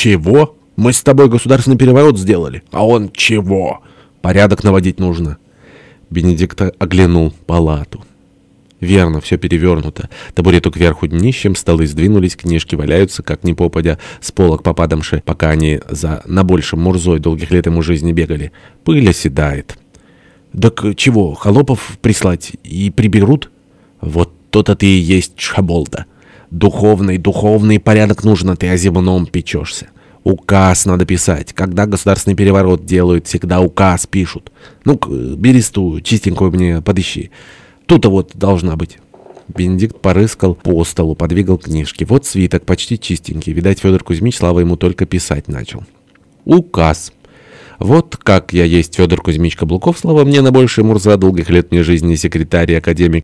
чего? Мы с тобой государственный переворот сделали. А он чего? Порядок наводить нужно. Бенедикт оглянул палату. Верно, все перевернуто. Табурету кверху днищем, столы сдвинулись, книжки валяются, как ни попадя, с полок попадамши, пока они за на большем Мурзой долгих лет ему жизни бегали. Пыль оседает. Так чего, холопов прислать и приберут? Вот то-то ты и есть Шаболда. Духовный, духовный порядок нужно, ты о земном печешься. Указ надо писать. Когда государственный переворот делают, всегда указ пишут. Ну-ка, бересту чистенькую мне подыщи. Тут-то вот должна быть. Бенедикт порыскал по столу, подвигал книжки. Вот свиток, почти чистенький. Видать, Федор Кузьмич, слава ему, только писать начал. Указ. Вот как я есть Федор Кузьмич Каблуков, слава мне на больший Мурза, долгих лет мне жизни секретарь и академик.